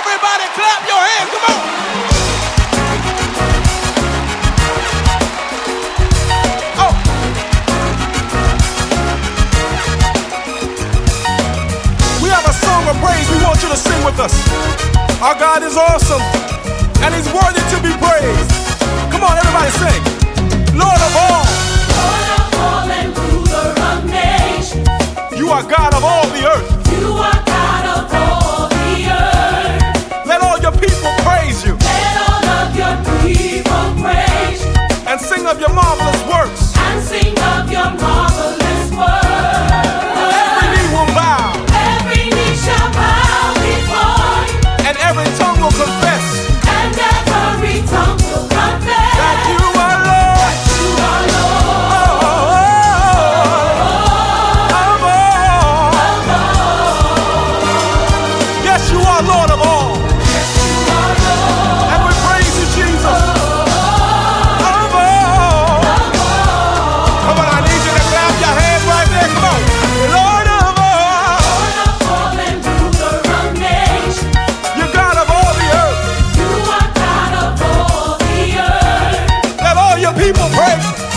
Everybody clap your hands. Come on. Oh. We have a song of praise we want you to sing with us. Our God is awesome and he's worthy to be praised. Come on, everybody. your people pray.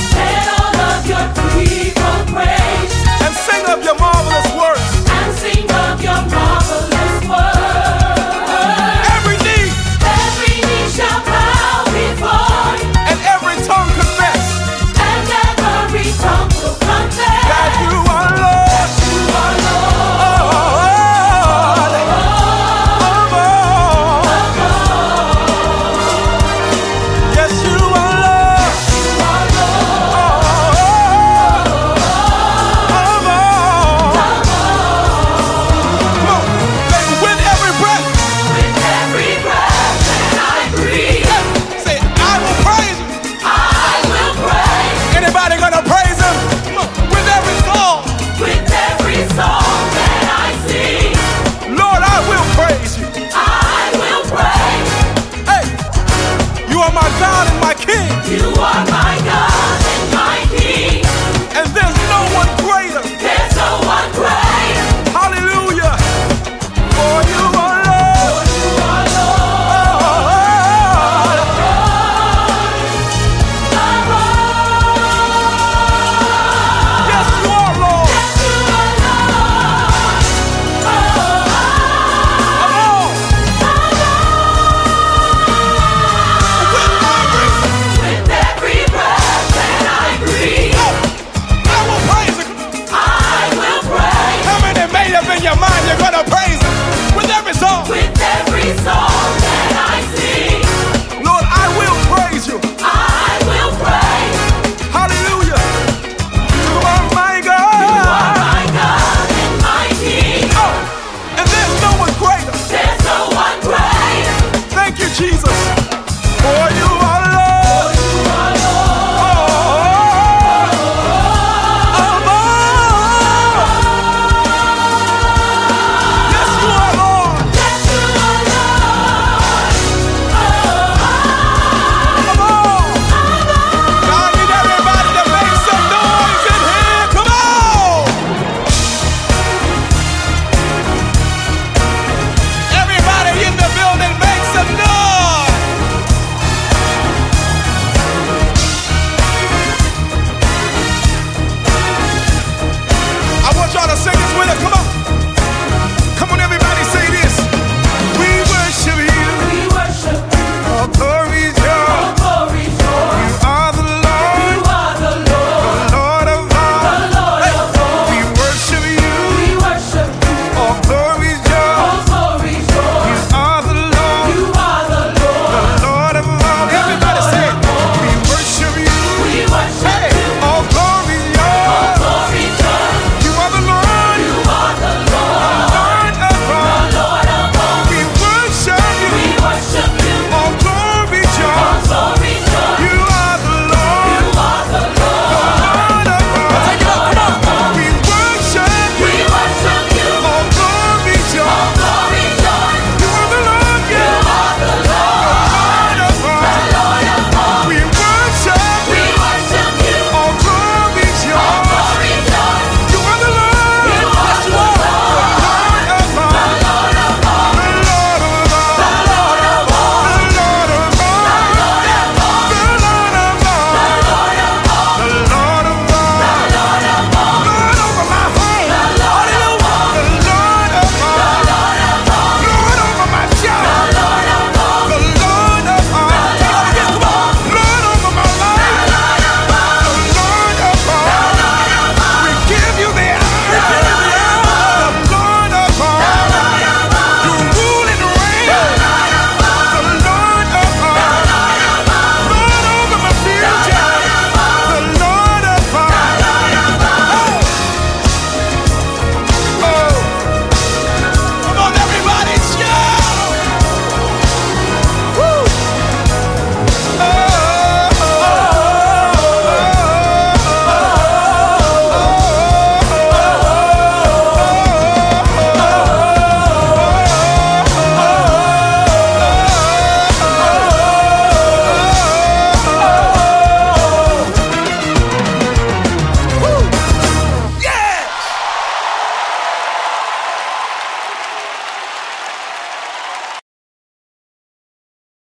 Lord and my King. You are my God.